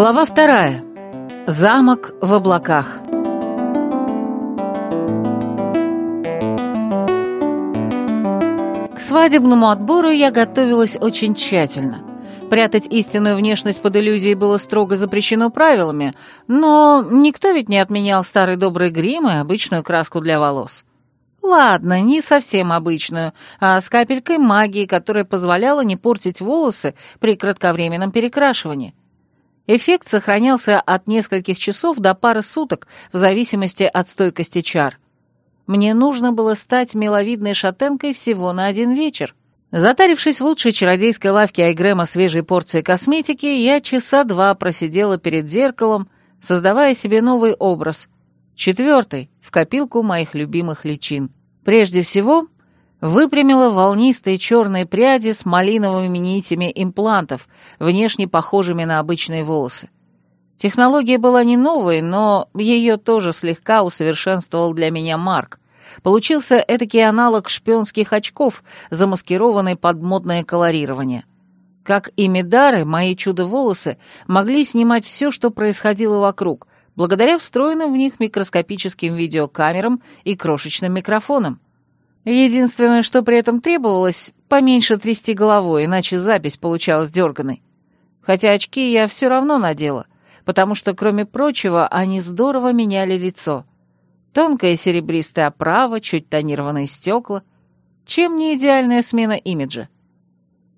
Глава вторая. Замок в облаках. К свадебному отбору я готовилась очень тщательно. Прятать истинную внешность под иллюзией было строго запрещено правилами, но никто ведь не отменял старый добрый грим и обычную краску для волос. Ладно, не совсем обычную, а с капелькой магии, которая позволяла не портить волосы при кратковременном перекрашивании. Эффект сохранялся от нескольких часов до пары суток, в зависимости от стойкости чар. Мне нужно было стать миловидной шатенкой всего на один вечер. Затарившись в лучшей чародейской лавке Айгрема свежей порции косметики, я часа два просидела перед зеркалом, создавая себе новый образ. Четвертый, в копилку моих любимых личин. Прежде всего, выпрямила волнистые черные пряди с малиновыми нитями имплантов, внешне похожими на обычные волосы. Технология была не новой, но ее тоже слегка усовершенствовал для меня Марк. Получился этакий аналог шпионских очков, замаскированный под модное колорирование. Как и Медары, мои чудо-волосы могли снимать все, что происходило вокруг, благодаря встроенным в них микроскопическим видеокамерам и крошечным микрофонам. Единственное, что при этом требовалось, поменьше трясти головой, иначе запись получалась дерганой. Хотя очки я все равно надела, потому что, кроме прочего, они здорово меняли лицо. Тонкая серебристая оправа, чуть тонированные стекла. Чем не идеальная смена имиджа?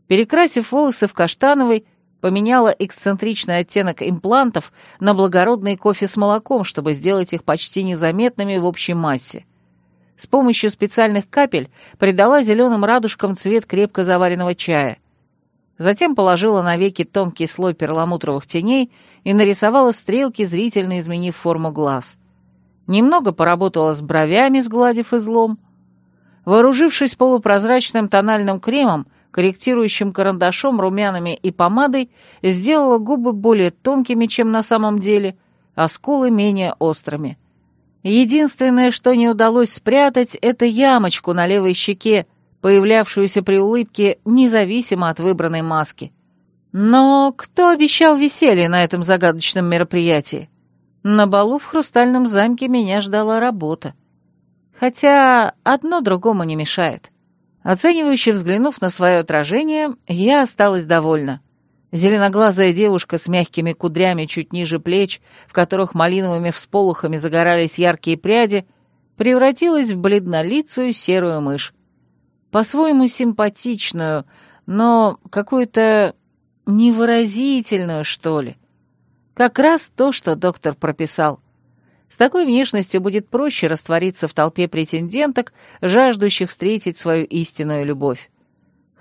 Перекрасив волосы в каштановый, поменяла эксцентричный оттенок имплантов на благородный кофе с молоком, чтобы сделать их почти незаметными в общей массе. С помощью специальных капель придала зеленым радужкам цвет крепко заваренного чая. Затем положила на веки тонкий слой перламутровых теней и нарисовала стрелки, зрительно изменив форму глаз. Немного поработала с бровями, сгладив излом. Вооружившись полупрозрачным тональным кремом, корректирующим карандашом, румянами и помадой, сделала губы более тонкими, чем на самом деле, а скулы менее острыми. Единственное, что не удалось спрятать, это ямочку на левой щеке, появлявшуюся при улыбке независимо от выбранной маски. Но кто обещал веселье на этом загадочном мероприятии? На балу в Хрустальном замке меня ждала работа. Хотя одно другому не мешает. Оценивающе взглянув на свое отражение, я осталась довольна. Зеленоглазая девушка с мягкими кудрями чуть ниже плеч, в которых малиновыми всполохами загорались яркие пряди, превратилась в бледнолицую серую мышь. По-своему симпатичную, но какую-то невыразительную, что ли. Как раз то, что доктор прописал. С такой внешностью будет проще раствориться в толпе претенденток, жаждущих встретить свою истинную любовь.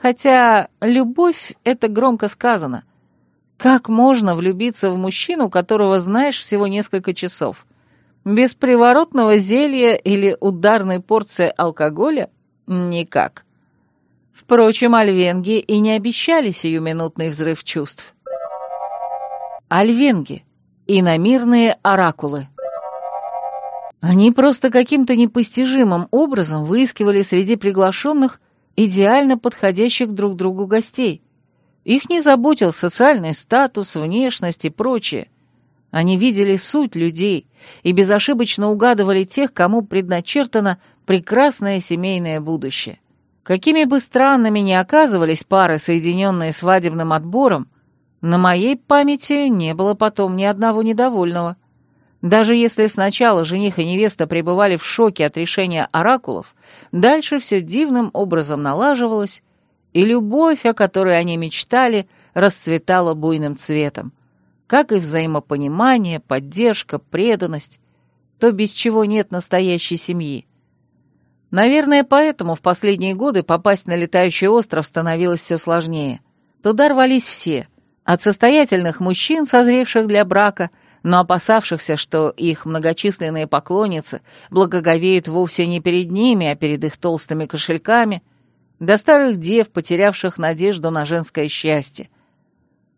Хотя любовь — это громко сказано. Как можно влюбиться в мужчину, которого знаешь всего несколько часов? Без приворотного зелья или ударной порции алкоголя? Никак. Впрочем, альвенги и не обещали сиюминутный взрыв чувств. Альвенги. Иномирные оракулы. Они просто каким-то непостижимым образом выискивали среди приглашенных идеально подходящих друг другу гостей. Их не заботил социальный статус, внешность и прочее. Они видели суть людей и безошибочно угадывали тех, кому предначертано прекрасное семейное будущее. Какими бы странными ни оказывались пары, соединенные свадебным отбором, на моей памяти не было потом ни одного недовольного. Даже если сначала жених и невеста пребывали в шоке от решения оракулов, дальше все дивным образом налаживалось, и любовь, о которой они мечтали, расцветала буйным цветом, как и взаимопонимание, поддержка, преданность, то, без чего нет настоящей семьи. Наверное, поэтому в последние годы попасть на летающий остров становилось все сложнее. Туда рвались все, от состоятельных мужчин, созревших для брака, но опасавшихся, что их многочисленные поклонницы благоговеют вовсе не перед ними, а перед их толстыми кошельками, до старых дев, потерявших надежду на женское счастье.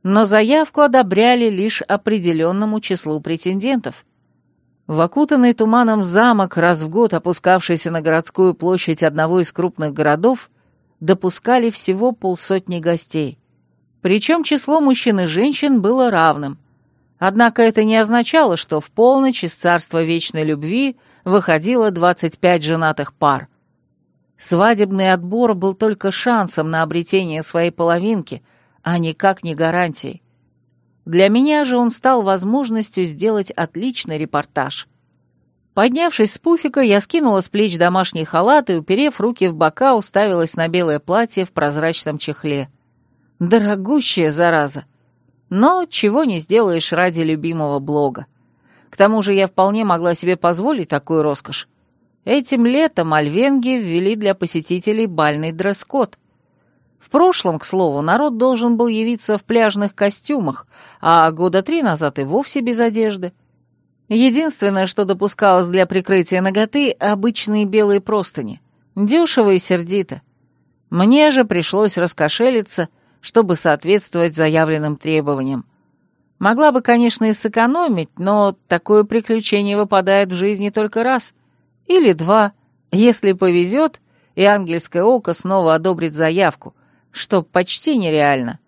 Но заявку одобряли лишь определенному числу претендентов. В окутанный туманом замок, раз в год опускавшийся на городскую площадь одного из крупных городов, допускали всего полсотни гостей. Причем число мужчин и женщин было равным, Однако это не означало, что в полночь из царства вечной любви выходило 25 женатых пар. Свадебный отбор был только шансом на обретение своей половинки, а никак не гарантией. Для меня же он стал возможностью сделать отличный репортаж. Поднявшись с пуфика, я скинула с плеч домашний халат и, уперев руки в бока, уставилась на белое платье в прозрачном чехле. Дорогущая зараза! Но чего не сделаешь ради любимого блога. К тому же я вполне могла себе позволить такую роскошь. Этим летом альвенги ввели для посетителей бальный дресс-код. В прошлом, к слову, народ должен был явиться в пляжных костюмах, а года три назад и вовсе без одежды. Единственное, что допускалось для прикрытия ноготы — обычные белые простыни. Дешево и сердито. Мне же пришлось раскошелиться — чтобы соответствовать заявленным требованиям. Могла бы, конечно, и сэкономить, но такое приключение выпадает в жизни только раз. Или два, если повезет, и ангельское око снова одобрит заявку, что почти нереально.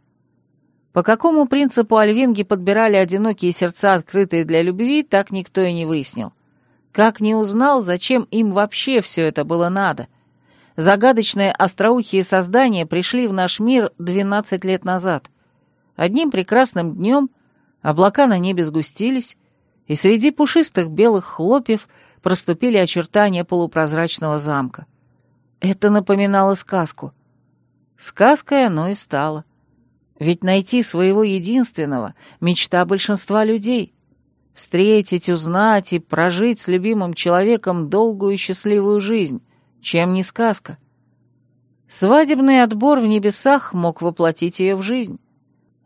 По какому принципу альвинги подбирали одинокие сердца, открытые для любви, так никто и не выяснил. Как не узнал, зачем им вообще все это было надо загадочные остроухие создания пришли в наш мир 12 лет назад. Одним прекрасным днем облака на небе сгустились, и среди пушистых белых хлопьев проступили очертания полупрозрачного замка. Это напоминало сказку. Сказкой оно и стало. Ведь найти своего единственного — мечта большинства людей. Встретить, узнать и прожить с любимым человеком долгую счастливую жизнь — чем не сказка. Свадебный отбор в небесах мог воплотить ее в жизнь.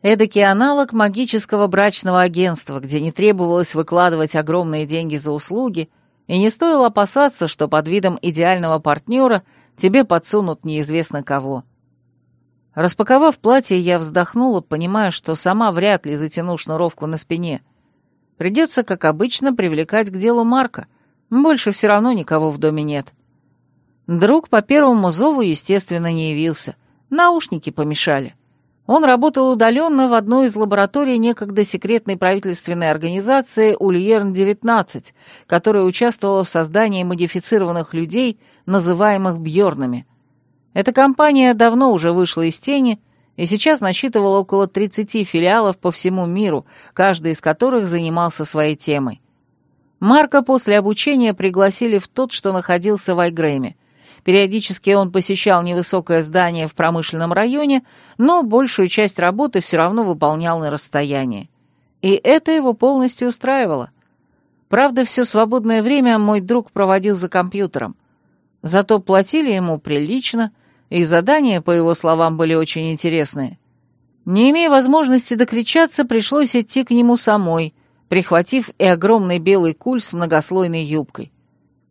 Эдакий аналог магического брачного агентства, где не требовалось выкладывать огромные деньги за услуги, и не стоило опасаться, что под видом идеального партнера тебе подсунут неизвестно кого. Распаковав платье, я вздохнула, понимая, что сама вряд ли затяну шнуровку на спине. Придется, как обычно, привлекать к делу Марка. Больше все равно никого в доме нет. Друг по первому зову, естественно, не явился. Наушники помешали. Он работал удаленно в одной из лабораторий некогда секретной правительственной организации Ульерн-19, которая участвовала в создании модифицированных людей, называемых Бьорнами. Эта компания давно уже вышла из тени и сейчас насчитывала около 30 филиалов по всему миру, каждый из которых занимался своей темой. Марка после обучения пригласили в тот, что находился в Айгрэме — Периодически он посещал невысокое здание в промышленном районе, но большую часть работы все равно выполнял на расстоянии. И это его полностью устраивало. Правда, все свободное время мой друг проводил за компьютером. Зато платили ему прилично, и задания, по его словам, были очень интересные. Не имея возможности докричаться, пришлось идти к нему самой, прихватив и огромный белый куль с многослойной юбкой.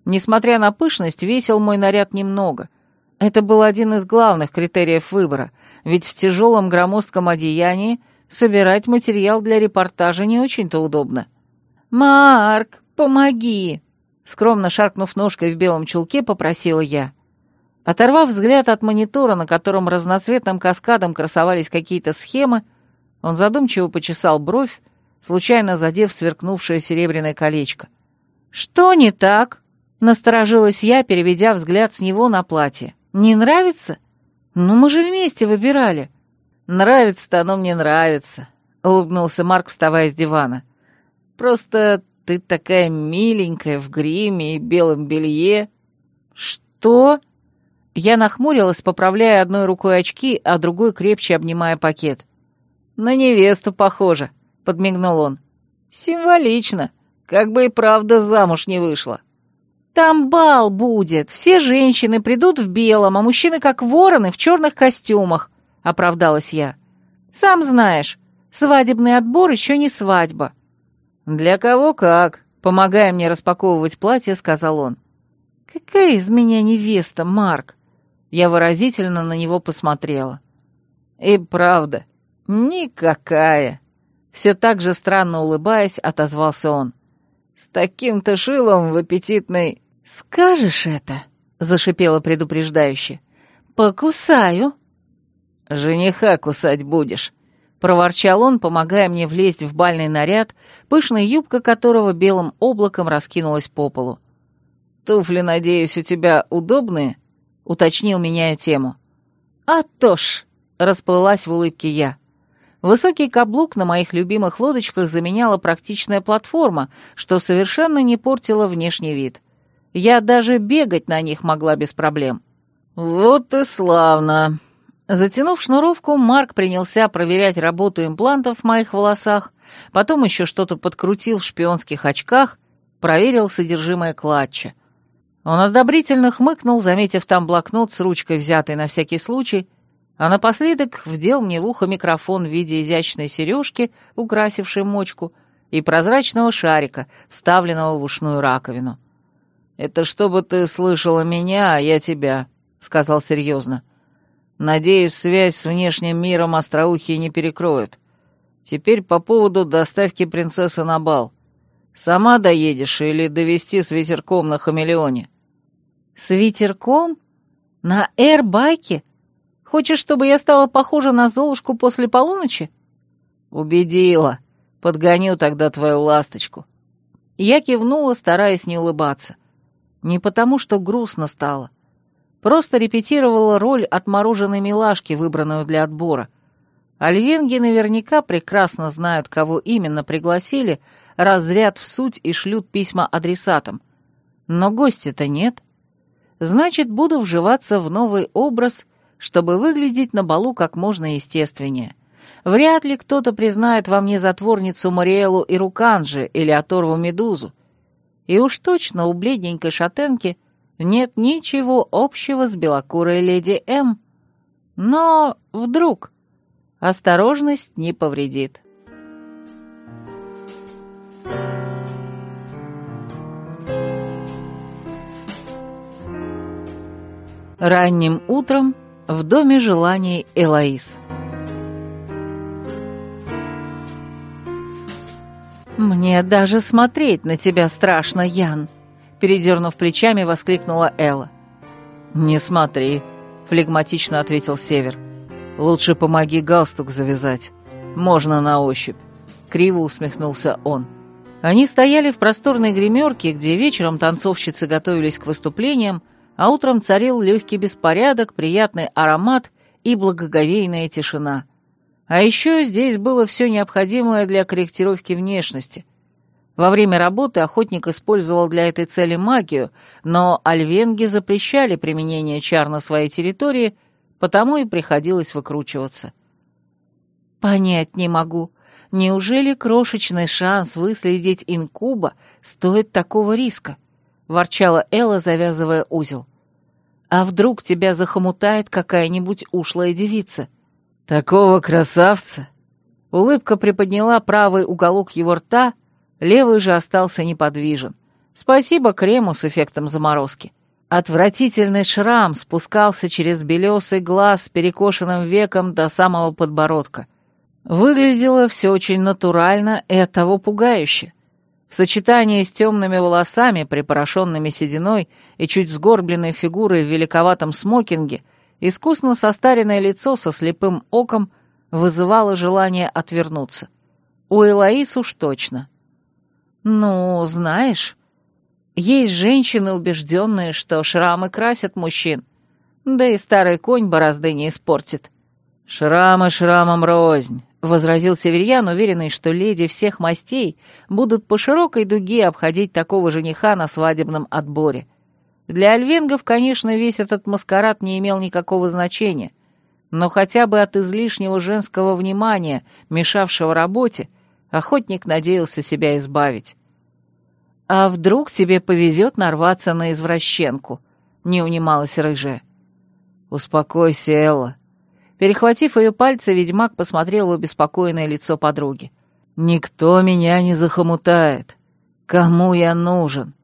Несмотря на пышность, весил мой наряд немного. Это был один из главных критериев выбора, ведь в тяжелом громоздком одеянии собирать материал для репортажа не очень-то удобно. «Марк, помоги!» Скромно шаркнув ножкой в белом чулке, попросила я. Оторвав взгляд от монитора, на котором разноцветным каскадом красовались какие-то схемы, он задумчиво почесал бровь, случайно задев сверкнувшее серебряное колечко. «Что не так?» Насторожилась я, переведя взгляд с него на платье. «Не нравится? Ну, мы же вместе выбирали». «Нравится-то оно мне нравится», — улыбнулся Марк, вставая с дивана. «Просто ты такая миленькая в гриме и белом белье». «Что?» Я нахмурилась, поправляя одной рукой очки, а другой крепче обнимая пакет. «На невесту похоже», — подмигнул он. «Символично, как бы и правда замуж не вышла». Там бал будет, все женщины придут в белом, а мужчины как вороны в черных костюмах», — оправдалась я. «Сам знаешь, свадебный отбор еще не свадьба». «Для кого как», — помогая мне распаковывать платье, сказал он. «Какая из меня невеста, Марк?» Я выразительно на него посмотрела. «И правда, никакая», — все так же странно улыбаясь, отозвался он. «С таким-то шилом в аппетитной «Скажешь это?» — зашипела предупреждающе. «Покусаю». «Жениха кусать будешь», —— проворчал он, помогая мне влезть в бальный наряд, пышная юбка которого белым облаком раскинулась по полу. «Туфли, надеюсь, у тебя удобные?» — уточнил, меняя тему. «А то ж!» — расплылась в улыбке я. Высокий каблук на моих любимых лодочках заменяла практичная платформа, что совершенно не портило внешний вид. Я даже бегать на них могла без проблем. «Вот и славно!» Затянув шнуровку, Марк принялся проверять работу имплантов в моих волосах, потом еще что-то подкрутил в шпионских очках, проверил содержимое клатча. Он одобрительно хмыкнул, заметив там блокнот с ручкой, взятой на всякий случай, а напоследок вдел мне в ухо микрофон в виде изящной сережки, украсившей мочку, и прозрачного шарика, вставленного в ушную раковину. «Это чтобы ты слышала меня, а я тебя», — сказал серьезно. «Надеюсь, связь с внешним миром остроухие не перекроют. Теперь по поводу доставки принцессы на бал. Сама доедешь или довести с ветерком на хамелеоне?» «С ветерком? На эрбайке? Хочешь, чтобы я стала похожа на Золушку после полуночи?» «Убедила. Подгоню тогда твою ласточку». Я кивнула, стараясь не улыбаться. Не потому, что грустно стало. Просто репетировала роль отмороженной милашки, выбранную для отбора. Альвенги наверняка прекрасно знают, кого именно пригласили, разряд в суть и шлют письма адресатам. Но гостя-то нет. Значит, буду вживаться в новый образ, чтобы выглядеть на балу как можно естественнее. Вряд ли кто-то признает во мне затворницу Мариэлу и Руканжи или оторву Медузу. И уж точно у бледненькой шатенки нет ничего общего с белокурой леди М. Но вдруг осторожность не повредит. Ранним утром в доме желаний Элоиз. «Мне даже смотреть на тебя страшно, Ян!» Передернув плечами, воскликнула Элла. «Не смотри», — флегматично ответил Север. «Лучше помоги галстук завязать. Можно на ощупь». Криво усмехнулся он. Они стояли в просторной гримерке, где вечером танцовщицы готовились к выступлениям, а утром царил легкий беспорядок, приятный аромат и благоговейная тишина. А еще здесь было все необходимое для корректировки внешности. Во время работы охотник использовал для этой цели магию, но альвенги запрещали применение чар на своей территории, потому и приходилось выкручиваться. «Понять не могу. Неужели крошечный шанс выследить инкуба стоит такого риска?» — ворчала Элла, завязывая узел. «А вдруг тебя захомутает какая-нибудь ушлая девица?» «Такого красавца!» Улыбка приподняла правый уголок его рта, левый же остался неподвижен. Спасибо крему с эффектом заморозки. Отвратительный шрам спускался через белесый глаз с перекошенным веком до самого подбородка. Выглядело все очень натурально и оттого пугающе. В сочетании с темными волосами, припорошенными сединой и чуть сгорбленной фигурой в великоватом смокинге — Искусно состаренное лицо со слепым оком вызывало желание отвернуться. У Элоис уж точно. «Ну, знаешь, есть женщины, убежденные, что шрамы красят мужчин, да и старый конь борозды не испортит». «Шрамы шрамом рознь», — возразил Северьян, уверенный, что леди всех мастей будут по широкой дуге обходить такого жениха на свадебном отборе — для альвенгов, конечно, весь этот маскарад не имел никакого значения, но хотя бы от излишнего женского внимания, мешавшего работе, охотник надеялся себя избавить. «А вдруг тебе повезет нарваться на извращенку?» — не унималась рыжая. «Успокойся, Элла». Перехватив ее пальцы, ведьмак посмотрел в обеспокоенное лицо подруги. «Никто меня не захомутает. Кому я нужен?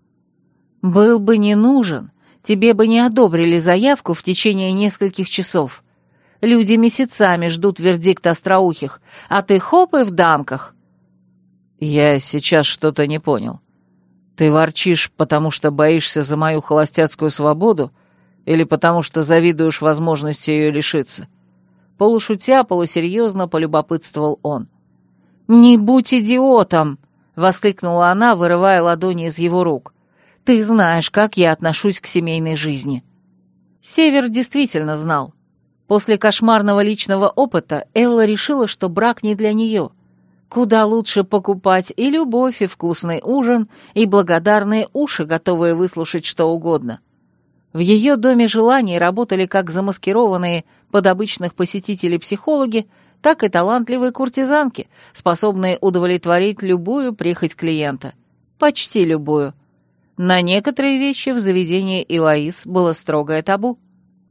«Был бы не нужен, тебе бы не одобрили заявку в течение нескольких часов. Люди месяцами ждут вердикт остроухих, а ты хоп и в дамках». «Я сейчас что-то не понял. Ты ворчишь, потому что боишься за мою холостяцкую свободу или потому что завидуешь возможности ее лишиться? Полушутя, полусерьезно полюбопытствовал он. «Не будь идиотом!» — воскликнула она, вырывая ладони из его рук. «Ты знаешь, как я отношусь к семейной жизни». Север действительно знал. После кошмарного личного опыта Элла решила, что брак не для нее. Куда лучше покупать и любовь, и вкусный ужин, и благодарные уши, готовые выслушать что угодно. В ее доме желаний работали как замаскированные под обычных посетителей психологи, так и талантливые куртизанки, способные удовлетворить любую прихоть клиента. Почти любую. На некоторые вещи в заведении Илаис было строгое табу.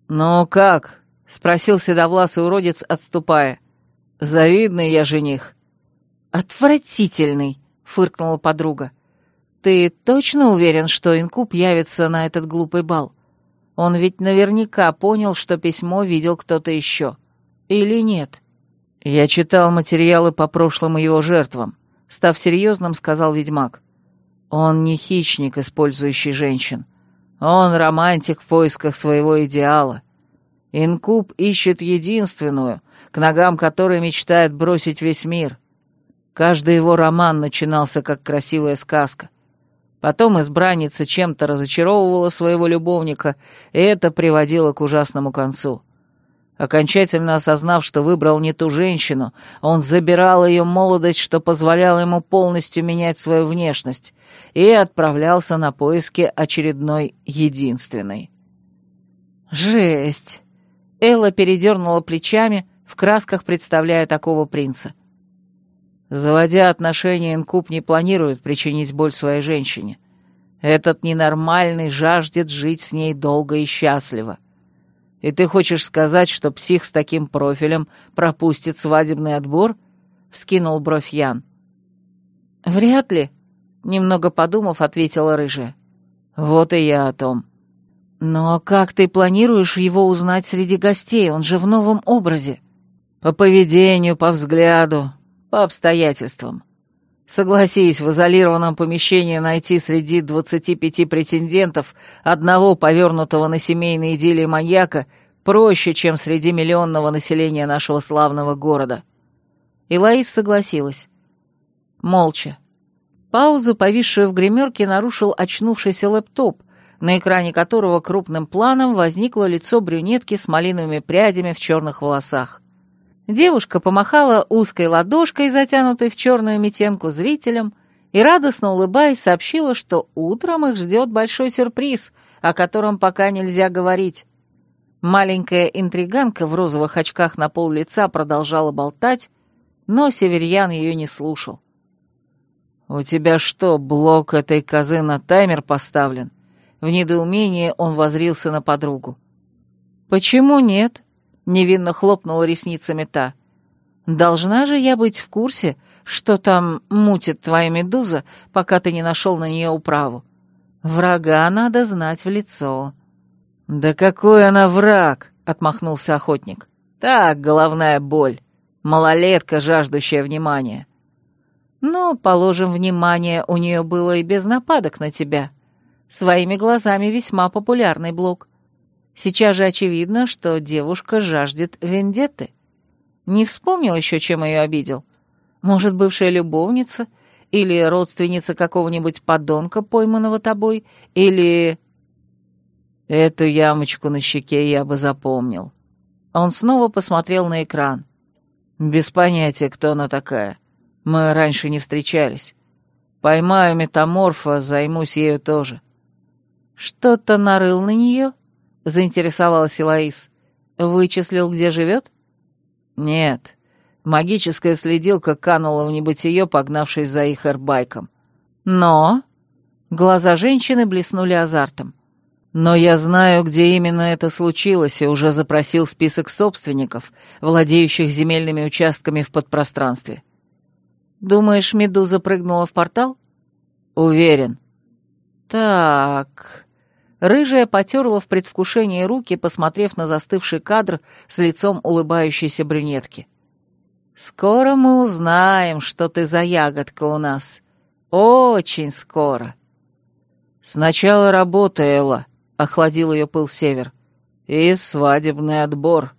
«Ну как?» — спросил седовласый уродец, отступая. «Завидный я жених». «Отвратительный!» — фыркнула подруга. «Ты точно уверен, что Инкуб явится на этот глупый бал? Он ведь наверняка понял, что письмо видел кто-то еще. Или нет?» «Я читал материалы по прошлым его жертвам», — став серьезным, сказал ведьмак. «Он не хищник, использующий женщин. Он романтик в поисках своего идеала. Инкуб ищет единственную, к ногам которой мечтает бросить весь мир. Каждый его роман начинался как красивая сказка. Потом избранница чем-то разочаровывала своего любовника, и это приводило к ужасному концу». Окончательно осознав, что выбрал не ту женщину, он забирал ее молодость, что позволяло ему полностью менять свою внешность, и отправлялся на поиски очередной единственной. «Жесть!» Элла передернула плечами, в красках представляя такого принца. Заводя отношения, инкуб не планирует причинить боль своей женщине. Этот ненормальный жаждет жить с ней долго и счастливо. И ты хочешь сказать, что псих с таким профилем пропустит свадебный отбор?» — вскинул бровь Ян. «Вряд ли», — немного подумав, ответила рыжая. «Вот и я о том». «Но как ты планируешь его узнать среди гостей? Он же в новом образе». «По поведению, по взгляду, по обстоятельствам. Согласись, в изолированном помещении найти среди двадцати пяти претендентов одного повернутого на семейные идиллии маньяка проще, чем среди миллионного населения нашего славного города. И Лаис согласилась. Молча. Паузу, повисшую в гримерке, нарушил очнувшийся лэптоп, на экране которого крупным планом возникло лицо брюнетки с малиновыми прядями в черных волосах. Девушка помахала узкой ладошкой, затянутой в черную метенку зрителям, и, радостно улыбаясь, сообщила, что утром их ждет большой сюрприз, о котором пока нельзя говорить. Маленькая интриганка в розовых очках на пол лица продолжала болтать, но Северьян ее не слушал. «У тебя что, блок этой козы на таймер поставлен?» В недоумении он возрился на подругу. «Почему нет?» — невинно хлопнула ресницами та. «Должна же я быть в курсе, что там мутит твоя медуза, пока ты не нашел на нее управу. Врага надо знать в лицо». «Да какой она враг!» — отмахнулся охотник. «Так, головная боль. Малолетка, жаждущая внимания». «Ну, положим, внимание у нее было и без нападок на тебя. Своими глазами весьма популярный блок. Сейчас же очевидно, что девушка жаждет вендетты. Не вспомнил еще, чем ее обидел. Может, бывшая любовница? Или родственница какого-нибудь подонка, пойманного тобой? Или... Эту ямочку на щеке я бы запомнил. Он снова посмотрел на экран. Без понятия, кто она такая. Мы раньше не встречались. Поймаю метаморфа, займусь ею тоже. Что-то нарыл на нее? — заинтересовалась Илаис. «Вычислил, где живет?» «Нет. Магическая следилка канула в небытие, погнавшись за их эрбайком. Но...» Глаза женщины блеснули азартом. «Но я знаю, где именно это случилось, и уже запросил список собственников, владеющих земельными участками в подпространстве». «Думаешь, Медуза прыгнула в портал?» «Уверен». «Так...» Рыжая потерла в предвкушении руки, посмотрев на застывший кадр с лицом улыбающейся брюнетки. «Скоро мы узнаем, что ты за ягодка у нас. Очень скоро». «Сначала работа, Элла», — охладил ее пыл Север. «И свадебный отбор».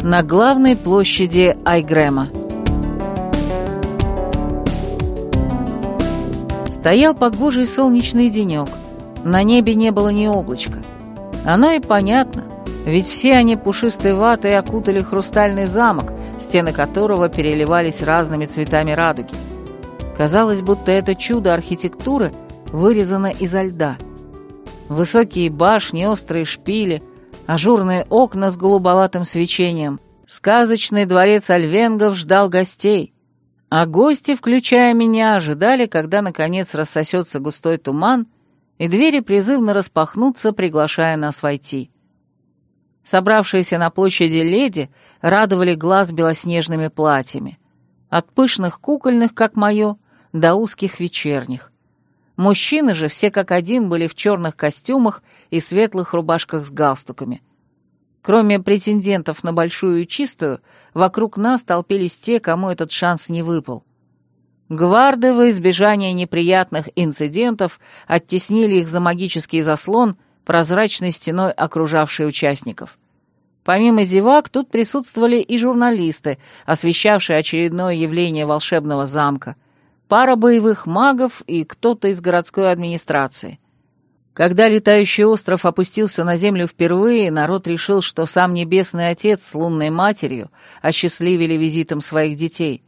На главной площади Айгрэма. Стоял погожий солнечный денек. На небе не было ни облачка. Оно и понятно, ведь все они пушистой ватой окутали хрустальный замок, стены которого переливались разными цветами радуги. Казалось, будто это чудо архитектуры вырезано изо льда. Высокие башни, острые шпили, ажурные окна с голубоватым свечением. Сказочный дворец альвенгов ждал гостей. А гости, включая меня, ожидали, когда, наконец, рассосется густой туман, и двери призывно распахнутся, приглашая нас войти. Собравшиеся на площади леди радовали глаз белоснежными платьями. От пышных кукольных, как мое, до узких вечерних. Мужчины же все как один были в черных костюмах и светлых рубашках с галстуками. Кроме претендентов на большую и чистую, вокруг нас толпились те, кому этот шанс не выпал. Гварды во избежание неприятных инцидентов оттеснили их за магический заслон, прозрачной стеной окружавшей участников. Помимо зевак, тут присутствовали и журналисты, освещавшие очередное явление волшебного замка — пара боевых магов и кто-то из городской администрации. Когда летающий остров опустился на землю впервые, народ решил, что сам Небесный Отец с лунной матерью осчастливили визитом своих детей.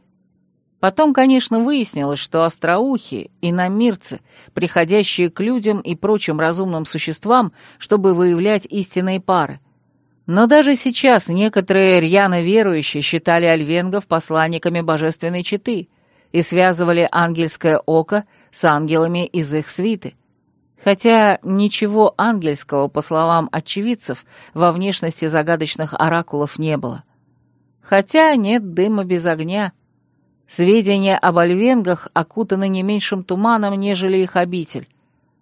Потом, конечно, выяснилось, что остроухи и намирцы, приходящие к людям и прочим разумным существам, чтобы выявлять истинные пары. Но даже сейчас некоторые рьяно верующие считали альвенгов посланниками божественной четы — и связывали ангельское око с ангелами из их свиты. Хотя ничего ангельского, по словам очевидцев, во внешности загадочных оракулов не было. Хотя нет дыма без огня. Сведения об альвенгах окутаны не меньшим туманом, нежели их обитель.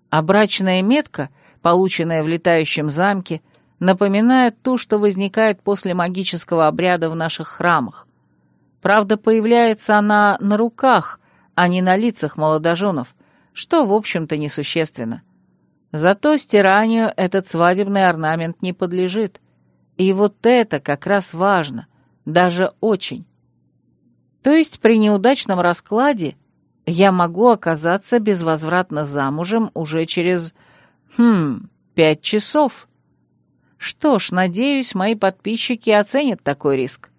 А брачная метка, полученная в летающем замке, напоминает ту, что возникает после магического обряда в наших храмах. Правда, появляется она на руках, а не на лицах молодоженов, что, в общем-то, несущественно. Зато стиранию этот свадебный орнамент не подлежит. И вот это как раз важно, даже очень. То есть при неудачном раскладе я могу оказаться безвозвратно замужем уже через, хм, пять часов. Что ж, надеюсь, мои подписчики оценят такой риск.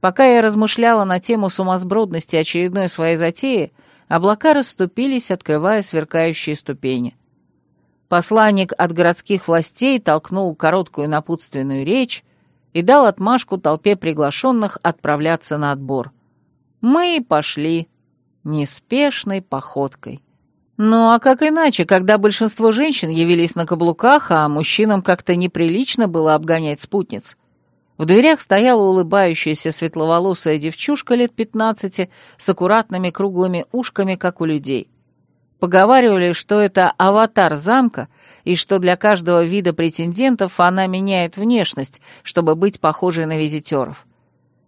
Пока я размышляла на тему сумасбродности очередной своей затеи, облака расступились, открывая сверкающие ступени. Посланник от городских властей толкнул короткую напутственную речь и дал отмашку толпе приглашенных отправляться на отбор. Мы пошли неспешной походкой. Ну а как иначе, когда большинство женщин явились на каблуках, а мужчинам как-то неприлично было обгонять спутниц? В дверях стояла улыбающаяся светловолосая девчушка лет пятнадцати с аккуратными круглыми ушками, как у людей. Поговаривали, что это аватар замка, и что для каждого вида претендентов она меняет внешность, чтобы быть похожей на визитеров.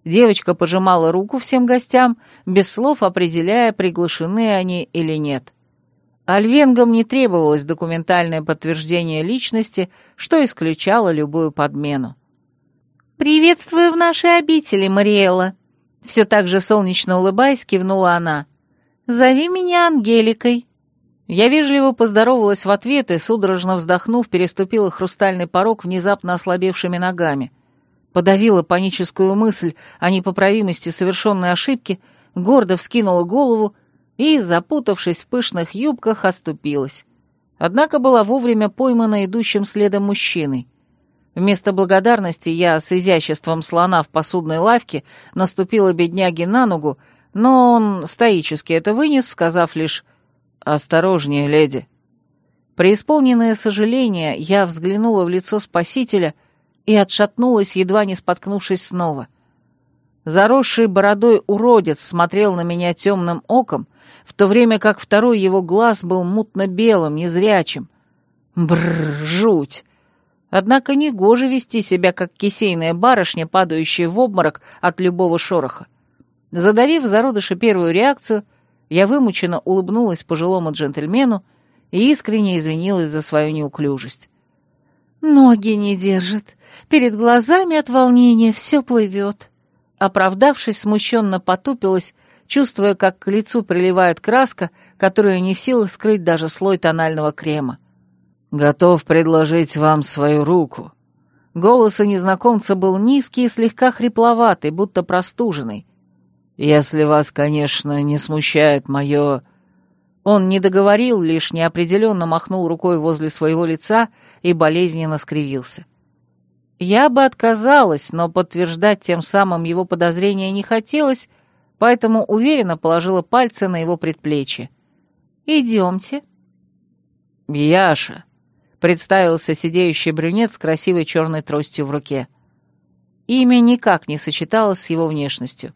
Девочка пожимала руку всем гостям, без слов определяя, приглашены они или нет. Альвенгам не требовалось документальное подтверждение личности, что исключало любую подмену. «Приветствую в нашей обители, Мариэлла!» Все так же солнечно улыбаясь, кивнула она. «Зови меня Ангеликой!» Я вежливо поздоровалась в ответ и, судорожно вздохнув, переступила хрустальный порог внезапно ослабевшими ногами. Подавила паническую мысль о непоправимости совершенной ошибки, гордо вскинула голову и, запутавшись в пышных юбках, оступилась. Однако была вовремя поймана идущим следом мужчиной. Вместо благодарности я с изяществом слона в посудной лавке наступила бедняге на ногу, но он стоически это вынес, сказав лишь «Осторожнее, леди». Преисполненное сожаление, я взглянула в лицо спасителя и отшатнулась, едва не споткнувшись снова. Заросший бородой уродец смотрел на меня темным оком, в то время как второй его глаз был мутно-белым, незрячим. Бррр, жуть! Однако негоже вести себя, как кисейная барышня, падающая в обморок от любого шороха. Задавив зародыша первую реакцию, я вымученно улыбнулась пожилому джентльмену и искренне извинилась за свою неуклюжесть. «Ноги не держат. перед глазами от волнения все плывет». Оправдавшись, смущенно потупилась, чувствуя, как к лицу приливает краска, которую не в силах скрыть даже слой тонального крема. «Готов предложить вам свою руку». Голос у незнакомца был низкий и слегка хрипловатый, будто простуженный. «Если вас, конечно, не смущает мое...» Он не договорил, лишь неопределенно махнул рукой возле своего лица и болезненно скривился. Я бы отказалась, но подтверждать тем самым его подозрения не хотелось, поэтому уверенно положила пальцы на его предплечье. «Идемте». «Яша», — представился сидеющий брюнет с красивой черной тростью в руке. Имя никак не сочеталось с его внешностью.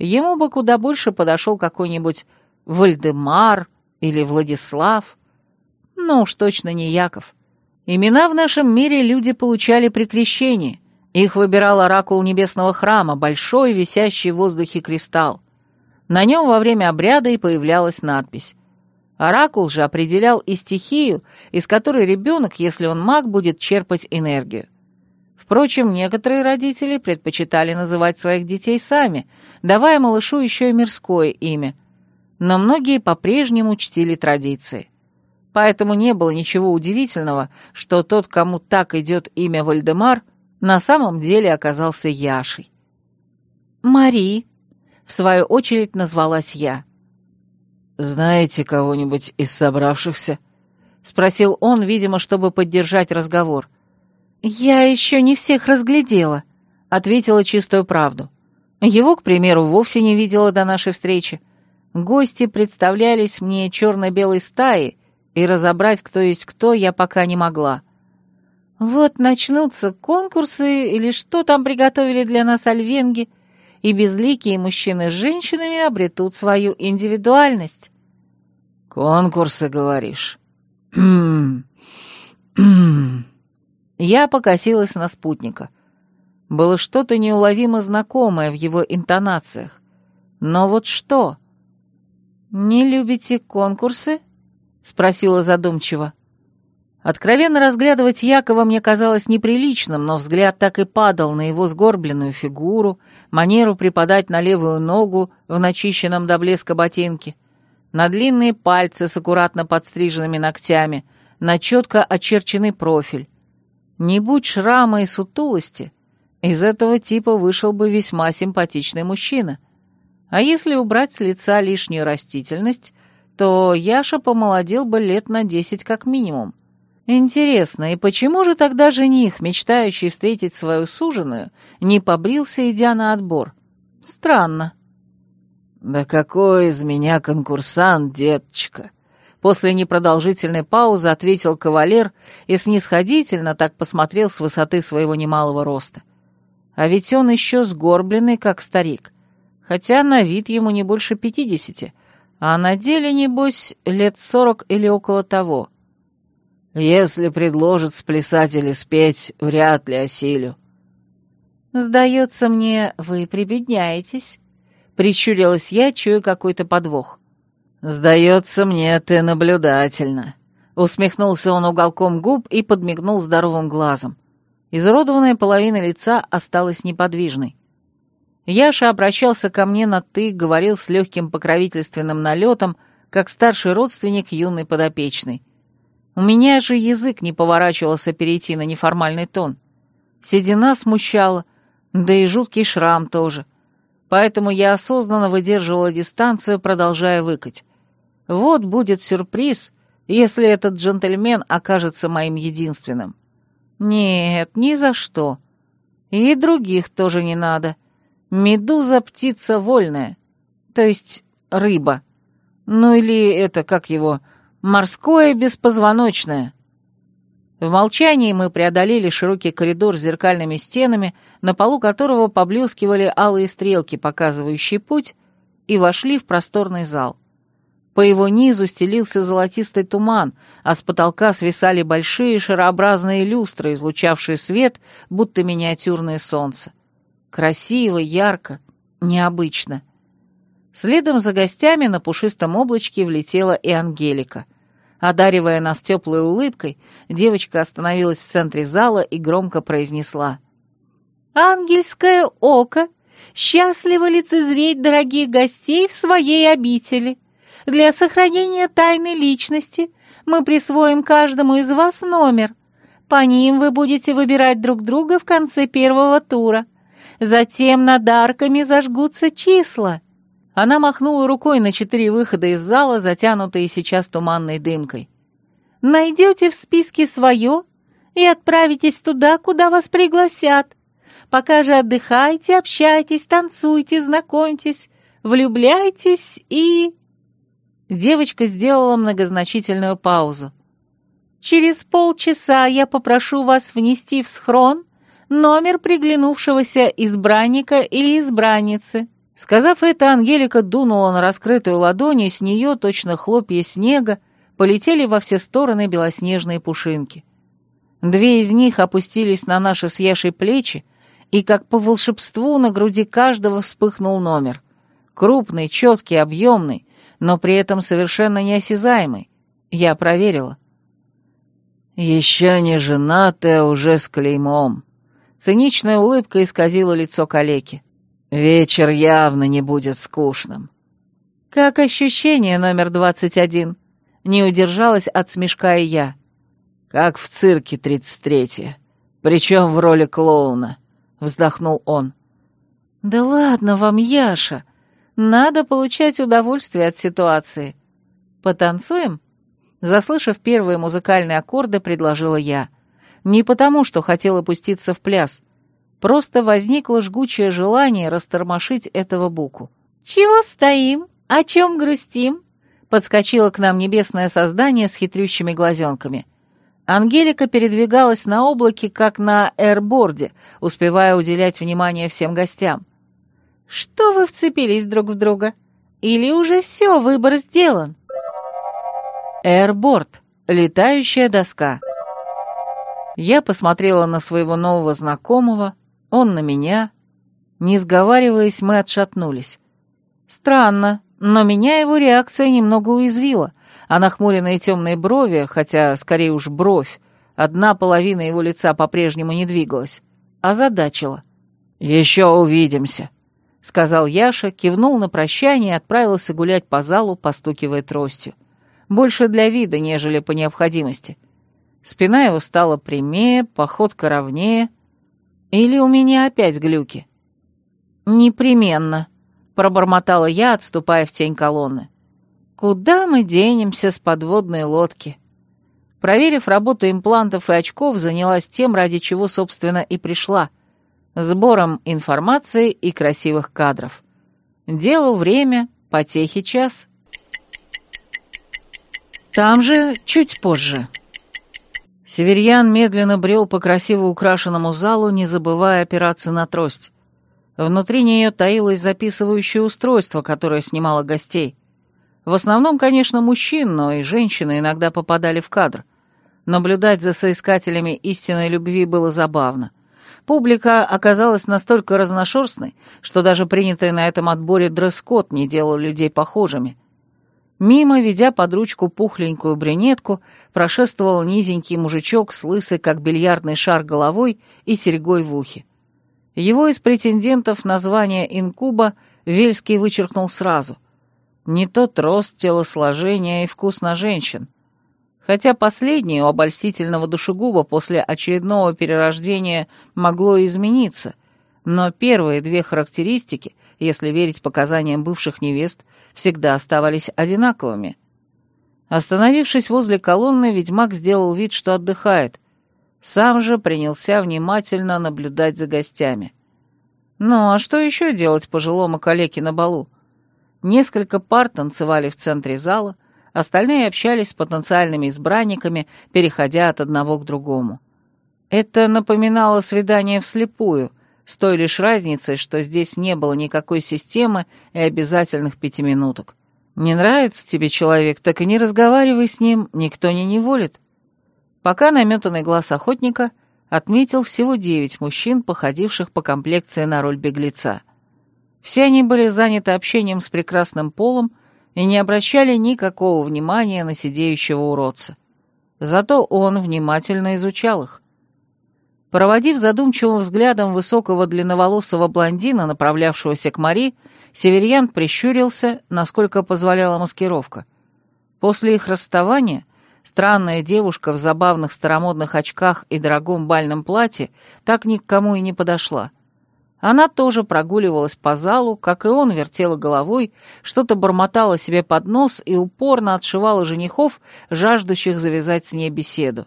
Ему бы куда больше подошел какой-нибудь Вальдемар или Владислав. Ну уж точно не Яков. Имена в нашем мире люди получали при крещении. Их выбирал оракул небесного храма, большой, висящий в воздухе кристалл. На нем во время обряда и появлялась надпись. Оракул же определял и стихию, из которой ребенок, если он маг, будет черпать энергию. Впрочем, некоторые родители предпочитали называть своих детей сами, давая малышу еще и мирское имя. Но многие по-прежнему чтили традиции. Поэтому не было ничего удивительного, что тот, кому так идет имя Вальдемар, на самом деле оказался Яшей. «Мари», — в свою очередь назвалась я. «Знаете кого-нибудь из собравшихся?» — спросил он, видимо, чтобы поддержать разговор. «Я еще не всех разглядела», — ответила чистую правду. Его, к примеру, вовсе не видела до нашей встречи. Гости представлялись мне черно-белой стаей, и разобрать, кто есть кто, я пока не могла. Вот начнутся конкурсы или что там приготовили для нас альвенги — и безликие мужчины с женщинами обретут свою индивидуальность. «Конкурсы, говоришь?» Я покосилась на спутника. Было что-то неуловимо знакомое в его интонациях. Но вот что? «Не любите конкурсы?» — спросила задумчиво. Откровенно разглядывать Якова мне казалось неприличным, но взгляд так и падал на его сгорбленную фигуру, манеру припадать на левую ногу в начищенном до блеска ботинке, на длинные пальцы с аккуратно подстриженными ногтями, на четко очерченный профиль. Не будь шрама и сутулости, из этого типа вышел бы весьма симпатичный мужчина. А если убрать с лица лишнюю растительность, то Яша помолодел бы лет на десять как минимум. Интересно, и почему же тогда жених, мечтающий встретить свою суженую, не побрился, идя на отбор? Странно. «Да какой из меня конкурсант, деточка!» После непродолжительной паузы ответил кавалер и снисходительно так посмотрел с высоты своего немалого роста. А ведь он еще сгорбленный, как старик. Хотя на вид ему не больше пятидесяти, а на деле, небось, лет сорок или около того — если предложат сплясать или спеть, вряд ли осилю. «Сдается мне, вы прибедняетесь», — прищурилась я, чую какой-то подвох. «Сдается мне, ты наблюдательно», — усмехнулся он уголком губ и подмигнул здоровым глазом. Изуродованная половина лица осталась неподвижной. Яша обращался ко мне на «ты», говорил с легким покровительственным налетом, как старший родственник юной подопечной. У меня же язык не поворачивался перейти на неформальный тон. Седина смущала, да и жуткий шрам тоже. Поэтому я осознанно выдерживала дистанцию, продолжая выкать. Вот будет сюрприз, если этот джентльмен окажется моим единственным. Нет, ни за что. И других тоже не надо. Медуза — птица вольная, то есть рыба. Ну или это, как его, Морское беспозвоночное. В молчании мы преодолели широкий коридор с зеркальными стенами, на полу которого поблескивали алые стрелки, показывающие путь, и вошли в просторный зал. По его низу стелился золотистый туман, а с потолка свисали большие шарообразные люстры, излучавшие свет, будто миниатюрное солнце. Красиво, ярко, необычно. Следом за гостями на пушистом облачке влетела и Ангелика. Одаривая нас теплой улыбкой, девочка остановилась в центре зала и громко произнесла. «Ангельское око! Счастливо лицезреть дорогих гостей в своей обители. Для сохранения тайны личности мы присвоим каждому из вас номер. По ним вы будете выбирать друг друга в конце первого тура. Затем над арками зажгутся числа». Она махнула рукой на четыре выхода из зала, затянутые сейчас туманной дымкой. «Найдете в списке свое и отправитесь туда, куда вас пригласят. Пока же отдыхайте, общайтесь, танцуйте, знакомьтесь, влюбляйтесь и...» Девочка сделала многозначительную паузу. «Через полчаса я попрошу вас внести в схрон номер приглянувшегося избранника или избранницы». Сказав это, Ангелика дунула на раскрытую ладонь, и с нее, точно хлопья снега, полетели во все стороны белоснежные пушинки. Две из них опустились на наши с Яшей плечи, и как по волшебству на груди каждого вспыхнул номер. Крупный, четкий, объемный, но при этом совершенно неосязаемый. Я проверила. «Еще не женатая, уже с клеймом». Циничная улыбка исказила лицо калеки. Вечер явно не будет скучным. Как ощущение номер двадцать один? Не удержалась от смешка и я. Как в цирке тридцать третье. Причем в роли клоуна. Вздохнул он. Да ладно вам, Яша. Надо получать удовольствие от ситуации. Потанцуем? Заслышав первые музыкальные аккорды, предложила я. Не потому, что хотела пуститься в пляс, Просто возникло жгучее желание растормошить этого буку. «Чего стоим? О чем грустим?» Подскочило к нам небесное создание с хитрющими глазенками. Ангелика передвигалась на облаке, как на эрборде, успевая уделять внимание всем гостям. «Что вы вцепились друг в друга? Или уже все, выбор сделан?» Эрборд. Летающая доска. Я посмотрела на своего нового знакомого, он на меня. Не сговариваясь, мы отшатнулись. Странно, но меня его реакция немного уязвила, а нахмуренные темные брови, хотя скорее уж бровь, одна половина его лица по-прежнему не двигалась, озадачила. «Еще увидимся», — сказал Яша, кивнул на прощание и отправился гулять по залу, постукивая тростью. Больше для вида, нежели по необходимости. Спина его стала прямее, походка ровнее — или у меня опять глюки? Непременно, пробормотала я, отступая в тень колонны. Куда мы денемся с подводной лодки? Проверив работу имплантов и очков, занялась тем, ради чего, собственно, и пришла. Сбором информации и красивых кадров. Делу время, потехи час. Там же чуть позже. Северьян медленно брел по красиво украшенному залу, не забывая опираться на трость. Внутри нее таилось записывающее устройство, которое снимало гостей. В основном, конечно, мужчин, но и женщины иногда попадали в кадр. Наблюдать за соискателями истинной любви было забавно. Публика оказалась настолько разношерстной, что даже принятый на этом отборе дресс-код не делал людей похожими. Мимо, ведя под ручку пухленькую брюнетку, прошествовал низенький мужичок с лысой, как бильярдный шар головой и серьгой в ухе. Его из претендентов на звание инкуба Вельский вычеркнул сразу. Не тот рост, телосложение и вкус на женщин. Хотя последнее у обольстительного душегуба после очередного перерождения могло измениться, но первые две характеристики, если верить показаниям бывших невест, всегда оставались одинаковыми. Остановившись возле колонны, ведьмак сделал вид, что отдыхает. Сам же принялся внимательно наблюдать за гостями. Ну, а что еще делать пожилому калеке на балу? Несколько пар танцевали в центре зала, остальные общались с потенциальными избранниками, переходя от одного к другому. Это напоминало свидание вслепую — с той лишь разницей, что здесь не было никакой системы и обязательных пятиминуток. Не нравится тебе человек, так и не разговаривай с ним, никто не неволит. Пока наметанный глаз охотника отметил всего девять мужчин, походивших по комплекции на роль беглеца. Все они были заняты общением с прекрасным полом и не обращали никакого внимания на сидеющего уродца. Зато он внимательно изучал их. Проводив задумчивым взглядом высокого длинноволосого блондина, направлявшегося к Мари, Северьян прищурился, насколько позволяла маскировка. После их расставания странная девушка в забавных старомодных очках и дорогом бальном платье так ни к кому и не подошла. Она тоже прогуливалась по залу, как и он вертела головой, что-то бормотала себе под нос и упорно отшивала женихов, жаждущих завязать с ней беседу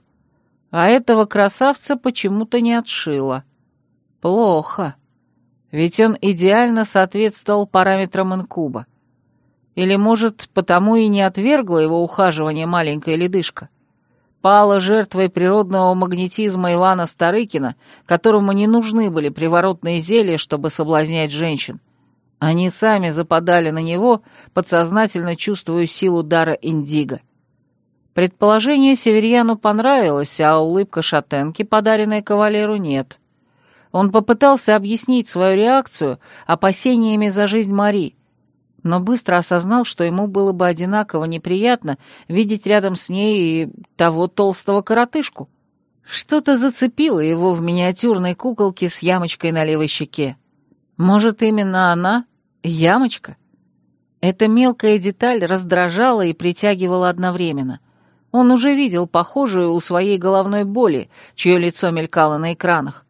а этого красавца почему-то не отшила. Плохо. Ведь он идеально соответствовал параметрам инкуба. Или, может, потому и не отвергла его ухаживание маленькая ледышка? Пала жертвой природного магнетизма Ивана Старыкина, которому не нужны были приворотные зелья, чтобы соблазнять женщин. Они сами западали на него, подсознательно чувствуя силу дара Индиго. Предположение Северьяну понравилось, а улыбка шатенки, подаренная кавалеру, нет. Он попытался объяснить свою реакцию опасениями за жизнь Мари, но быстро осознал, что ему было бы одинаково неприятно видеть рядом с ней и того толстого коротышку. Что-то зацепило его в миниатюрной куколке с ямочкой на левой щеке. Может, именно она — ямочка? Эта мелкая деталь раздражала и притягивала одновременно — он уже видел похожую у своей головной боли, чье лицо мелькало на экранах.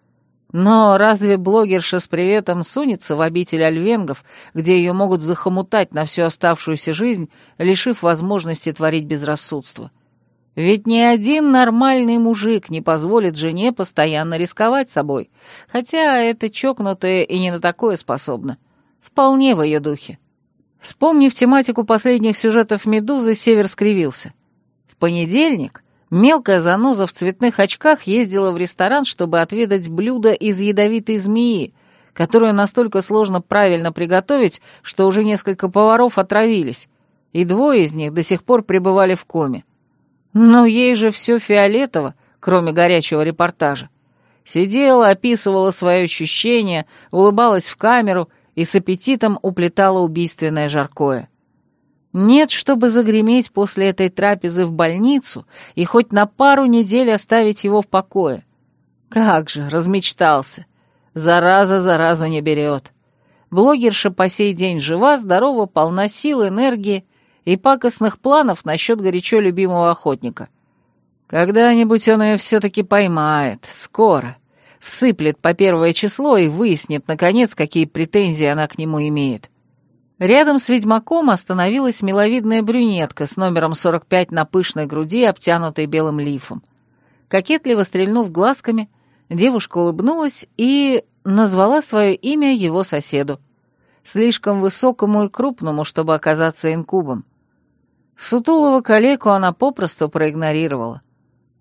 Но разве блогерша с приветом сунется в обитель альвенгов, где ее могут захомутать на всю оставшуюся жизнь, лишив возможности творить безрассудство? Ведь ни один нормальный мужик не позволит жене постоянно рисковать собой, хотя это чокнутая и не на такое способна. Вполне в ее духе. Вспомнив тематику последних сюжетов «Медузы», Север скривился понедельник мелкая заноза в цветных очках ездила в ресторан, чтобы отведать блюдо из ядовитой змеи, которую настолько сложно правильно приготовить, что уже несколько поваров отравились, и двое из них до сих пор пребывали в коме. Но ей же все фиолетово, кроме горячего репортажа. Сидела, описывала свои ощущения, улыбалась в камеру и с аппетитом уплетала убийственное жаркое. Нет, чтобы загреметь после этой трапезы в больницу и хоть на пару недель оставить его в покое. Как же, размечтался. Зараза заразу не берет. Блогерша по сей день жива, здорова, полна сил, энергии и пакостных планов насчет горячо любимого охотника. Когда-нибудь он ее все-таки поймает, скоро. Всыплет по первое число и выяснит, наконец, какие претензии она к нему имеет. Рядом с ведьмаком остановилась миловидная брюнетка с номером 45 на пышной груди, обтянутой белым лифом. Кокетливо стрельнув глазками, девушка улыбнулась и назвала свое имя его соседу. Слишком высокому и крупному, чтобы оказаться инкубом. Сутулого калеку она попросту проигнорировала.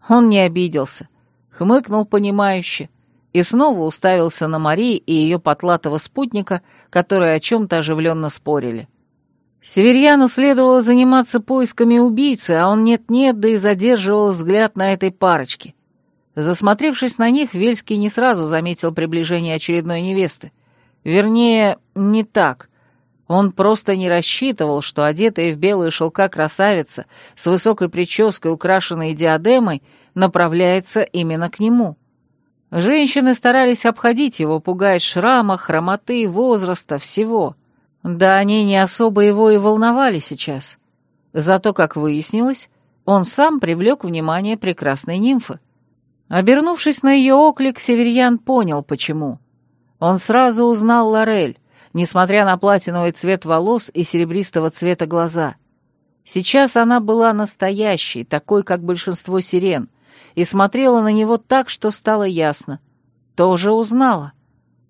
Он не обиделся, хмыкнул понимающе, и снова уставился на Мари и ее потлатого спутника, которые о чем-то оживленно спорили. Северьяну следовало заниматься поисками убийцы, а он нет-нет, да и задерживал взгляд на этой парочке. Засмотревшись на них, Вельский не сразу заметил приближение очередной невесты. Вернее, не так. Он просто не рассчитывал, что одетая в белые шелка красавица с высокой прической, украшенной диадемой, направляется именно к нему. Женщины старались обходить его, пугать шрама, хромоты, возраста, всего. Да они не особо его и волновали сейчас. Зато, как выяснилось, он сам привлек внимание прекрасной нимфы. Обернувшись на ее оклик, Северьян понял, почему. Он сразу узнал Лорель, несмотря на платиновый цвет волос и серебристого цвета глаза. Сейчас она была настоящей, такой, как большинство сирен — и смотрела на него так, что стало ясно. Тоже узнала.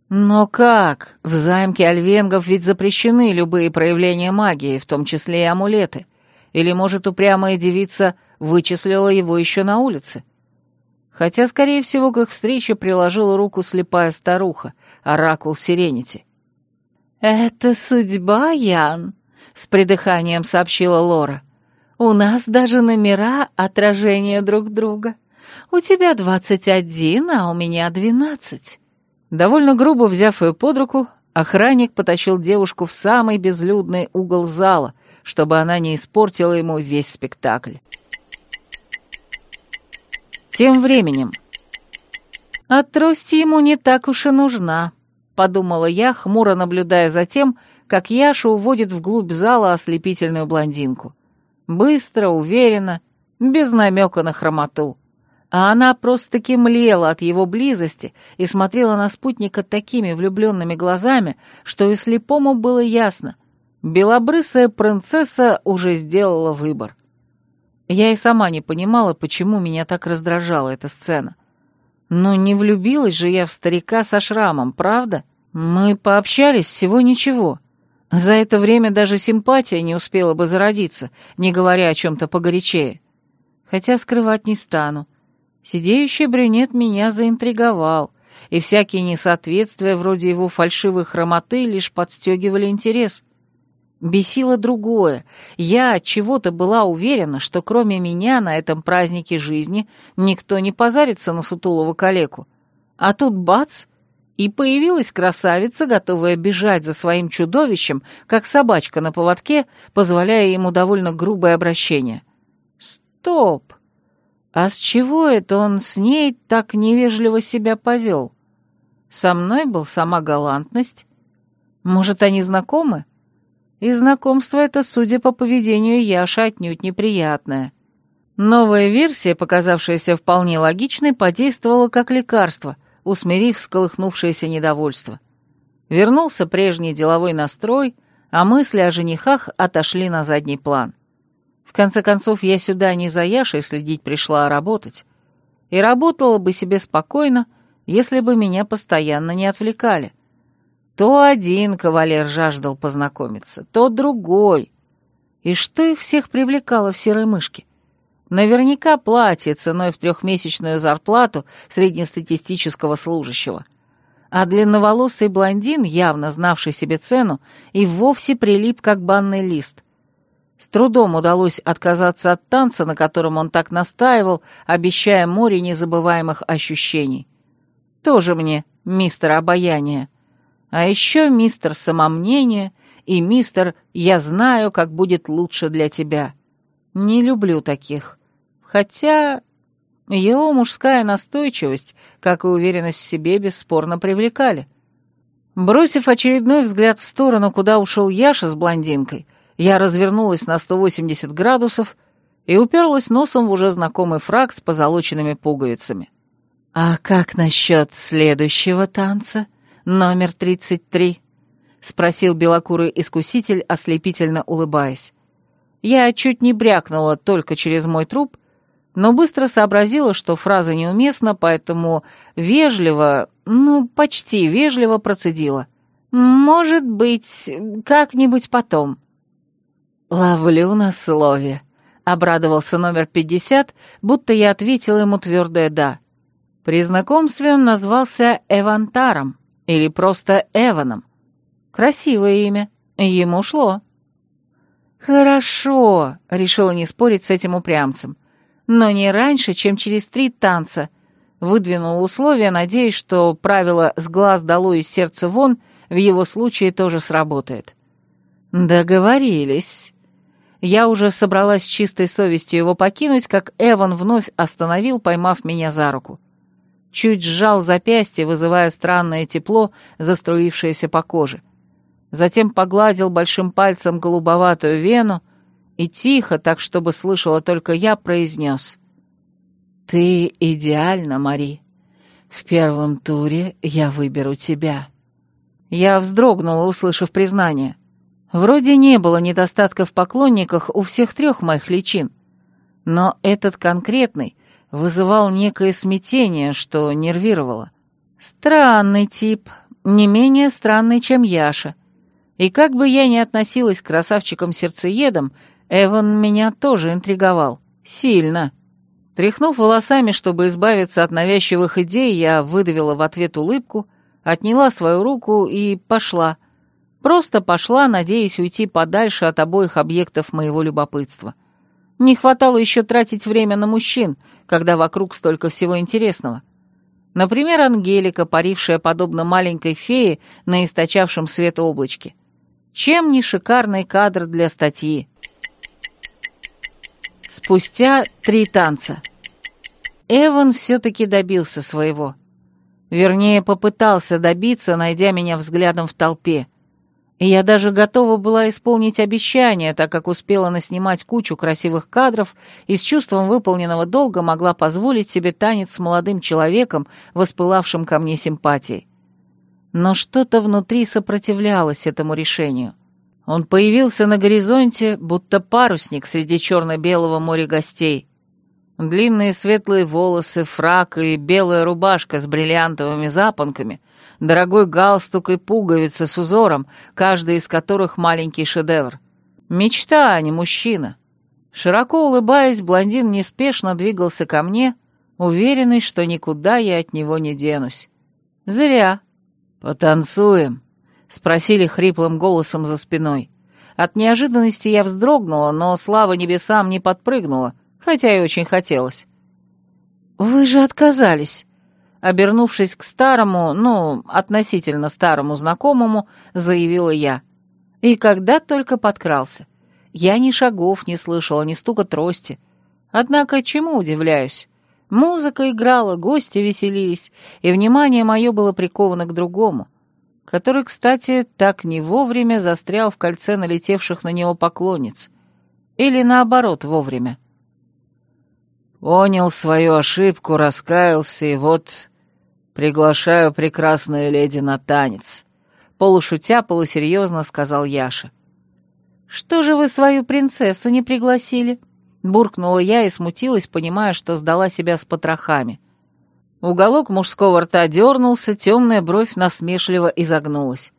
Но как? В замке альвенгов ведь запрещены любые проявления магии, в том числе и амулеты. Или, может, упрямая девица вычислила его еще на улице? Хотя, скорее всего, к их встрече приложила руку слепая старуха, оракул Сиренити. «Это судьба, Ян», — с придыханием сообщила Лора. «У нас даже номера отражения друг друга». «У тебя двадцать один, а у меня двенадцать». Довольно грубо взяв ее под руку, охранник потащил девушку в самый безлюдный угол зала, чтобы она не испортила ему весь спектакль. Тем временем. «А трость ему не так уж и нужна», — подумала я, хмуро наблюдая за тем, как Яша уводит вглубь зала ослепительную блондинку. Быстро, уверенно, без намека на хромоту. А она просто-таки млела от его близости и смотрела на спутника такими влюбленными глазами, что и слепому было ясно. Белобрысая принцесса уже сделала выбор. Я и сама не понимала, почему меня так раздражала эта сцена. Но не влюбилась же я в старика со шрамом, правда? Мы пообщались всего ничего. За это время даже симпатия не успела бы зародиться, не говоря о чем-то погорячее. Хотя скрывать не стану. Сидеющий брюнет меня заинтриговал, и всякие несоответствия вроде его фальшивой хромоты лишь подстегивали интерес. Бесило другое. Я от чего-то была уверена, что кроме меня на этом празднике жизни никто не позарится на сутулого калеку. А тут бац! И появилась красавица, готовая бежать за своим чудовищем, как собачка на поводке, позволяя ему довольно грубое обращение. Стоп! А с чего это он с ней так невежливо себя повел? Со мной был сама галантность. Может, они знакомы? И знакомство это, судя по поведению Яши, отнюдь неприятное. Новая версия, показавшаяся вполне логичной, подействовала как лекарство, усмирив всколыхнувшееся недовольство. Вернулся прежний деловой настрой, а мысли о женихах отошли на задний план. В конце концов, я сюда не за Яшей следить пришла, а работать. И работала бы себе спокойно, если бы меня постоянно не отвлекали. То один кавалер жаждал познакомиться, то другой. И что их всех привлекало в серой мышке? Наверняка платье ценой в трехмесячную зарплату среднестатистического служащего. А длинноволосый блондин, явно знавший себе цену, и вовсе прилип как банный лист — с трудом удалось отказаться от танца, на котором он так настаивал, обещая море незабываемых ощущений. Тоже мне мистер обаяния. А еще мистер самомнения и мистер «я знаю, как будет лучше для тебя». Не люблю таких. Хотя его мужская настойчивость, как и уверенность в себе, бесспорно привлекали. Бросив очередной взгляд в сторону, куда ушел Яша с блондинкой, я развернулась на 180 градусов и уперлась носом в уже знакомый фраг с позолоченными пуговицами. «А как насчет следующего танца, номер 33?» — спросил белокурый искуситель, ослепительно улыбаясь. Я чуть не брякнула только через мой труп, но быстро сообразила, что фраза неуместна, поэтому вежливо, ну, почти вежливо процедила. «Может быть, как-нибудь потом». «Ловлю на слове», — обрадовался номер пятьдесят, будто я ответила ему твердое «да». При знакомстве он назвался Эвантаром или просто Эваном. Красивое имя, ему шло. «Хорошо», — решила не спорить с этим упрямцем, «но не раньше, чем через три танца», — выдвинул условие, надеясь, что правило «с глаз долой из сердца вон» в его случае тоже сработает. «Договорились». Я уже собралась с чистой совестью его покинуть, как Эван вновь остановил, поймав меня за руку. Чуть сжал запястье, вызывая странное тепло, заструившееся по коже. Затем погладил большим пальцем голубоватую вену и тихо, так чтобы слышала только я, произнес. «Ты идеальна, Мари. В первом туре я выберу тебя». Я вздрогнула, услышав признание. Вроде не было недостатка в поклонниках у всех трех моих личин, но этот конкретный вызывал некое смятение, что нервировало. Странный тип, не менее странный, чем Яша. И как бы я ни относилась к красавчикам-сердцеедам, Эван меня тоже интриговал. Сильно. Тряхнув волосами, чтобы избавиться от навязчивых идей, я выдавила в ответ улыбку, отняла свою руку и пошла, Просто пошла, надеясь уйти подальше от обоих объектов моего любопытства. Не хватало еще тратить время на мужчин, когда вокруг столько всего интересного. Например, Ангелика, парившая подобно маленькой фее на источавшем свет облачке. Чем не шикарный кадр для статьи? Спустя три танца. Эван все-таки добился своего. Вернее, попытался добиться, найдя меня взглядом в толпе. Я даже готова была исполнить обещание, так как успела наснимать кучу красивых кадров и с чувством выполненного долга могла позволить себе танец с молодым человеком, воспылавшим ко мне симпатией. Но что-то внутри сопротивлялось этому решению. Он появился на горизонте, будто парусник среди черно-белого моря гостей. Длинные светлые волосы, фрак и белая рубашка с бриллиантовыми запонками, дорогой галстук и пуговицы с узором, каждый из которых маленький шедевр. Мечта, а не мужчина. Широко улыбаясь, блондин неспешно двигался ко мне, уверенный, что никуда я от него не денусь. Зря. «Потанцуем», спросили хриплым голосом за спиной. От неожиданности я вздрогнула, но, слава небесам, не подпрыгнула, хотя и очень хотелось. «Вы же отказались!» Обернувшись к старому, ну, относительно старому знакомому, заявила я. И когда только подкрался. Я ни шагов не слышала, ни стука трости. Однако чему удивляюсь? Музыка играла, гости веселились, и внимание мое было приковано к другому который, кстати, так не вовремя застрял в кольце налетевших на него поклонниц. Или наоборот, вовремя. Понял свою ошибку, раскаялся, и вот приглашаю прекрасную леди на танец. Полушутя, полусерьезно сказал Яша. «Что же вы свою принцессу не пригласили?» Буркнула я и смутилась, понимая, что сдала себя с потрохами. — Уголок мужского рта дернулся, темная бровь насмешливо изогнулась.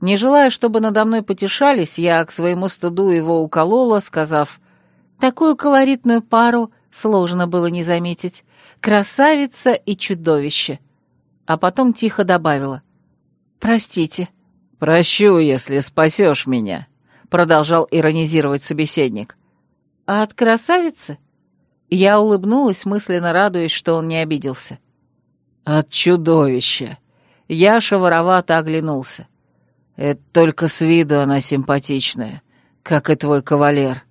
Не желая, чтобы надо мной потешались, я к своему стыду его уколола, сказав, «Такую колоритную пару сложно было не заметить. Красавица и чудовище». А потом тихо добавила, «Простите». «Прощу, если спасешь меня», — продолжал иронизировать собеседник. «А от красавицы?» Я улыбнулась, мысленно радуясь, что он не обиделся. «От чудовища!» Яша воровато оглянулся. «Это только с виду она симпатичная, как и твой кавалер».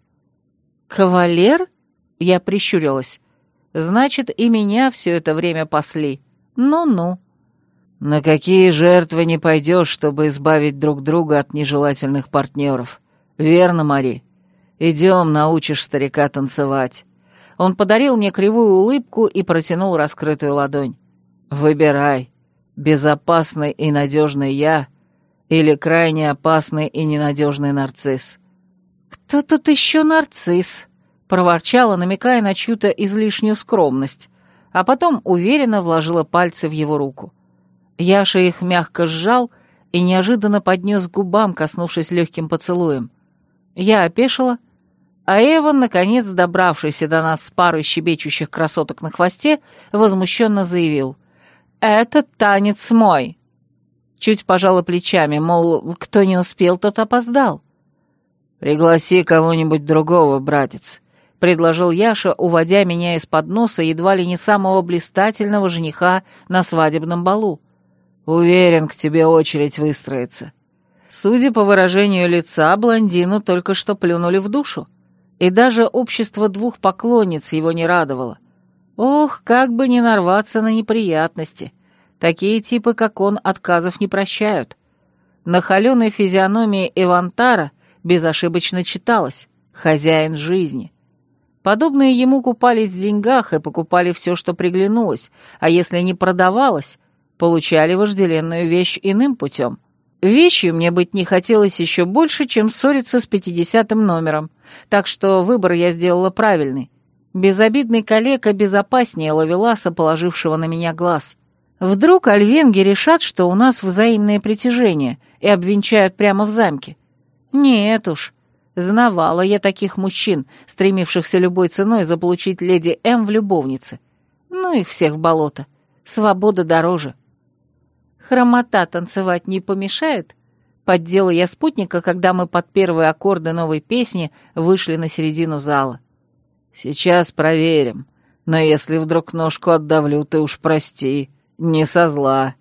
«Кавалер?» Я прищурилась. «Значит, и меня все это время пасли. Ну-ну». «На какие жертвы не пойдешь, чтобы избавить друг друга от нежелательных партнеров? Верно, Мари? Идем, научишь старика танцевать». Он подарил мне кривую улыбку и протянул раскрытую ладонь. Выбирай, безопасный и надежный я или крайне опасный и ненадежный нарцисс. «Кто тут еще нарцисс?» — проворчала, намекая на чью-то излишнюю скромность, а потом уверенно вложила пальцы в его руку. Яша их мягко сжал и неожиданно поднес к губам, коснувшись легким поцелуем. Я опешила, а Эван, наконец добравшийся до нас с парой щебечущих красоток на хвосте, возмущенно заявил. «Этот танец мой!» Чуть пожала плечами, мол, кто не успел, тот опоздал. «Пригласи кого-нибудь другого, братец», — предложил Яша, уводя меня из-под носа едва ли не самого блистательного жениха на свадебном балу. «Уверен, к тебе очередь выстроится». Судя по выражению лица, блондину только что плюнули в душу. И даже общество двух поклонниц его не радовало. Ох, как бы не нарваться на неприятности. Такие типы, как он, отказов не прощают. На холеной физиономии Ивантара безошибочно читалось «хозяин жизни». Подобные ему купались в деньгах и покупали все, что приглянулось, а если не продавалось, получали вожделенную вещь иным путем. Вещью мне быть не хотелось еще больше, чем ссориться с пятидесятым номером, так что выбор я сделала правильный. Безобидный калека безопаснее ловеласа, положившего на меня глаз. Вдруг альвенги решат, что у нас взаимное притяжение, и обвенчают прямо в замке. Нет уж, знавала я таких мужчин, стремившихся любой ценой заполучить леди М в любовнице. Ну их всех в болото. Свобода дороже. Хромота танцевать не помешает? Поддела я спутника, когда мы под первые аккорды новой песни вышли на середину зала. «Сейчас проверим. Но если вдруг ножку отдавлю, ты уж прости. Не со зла».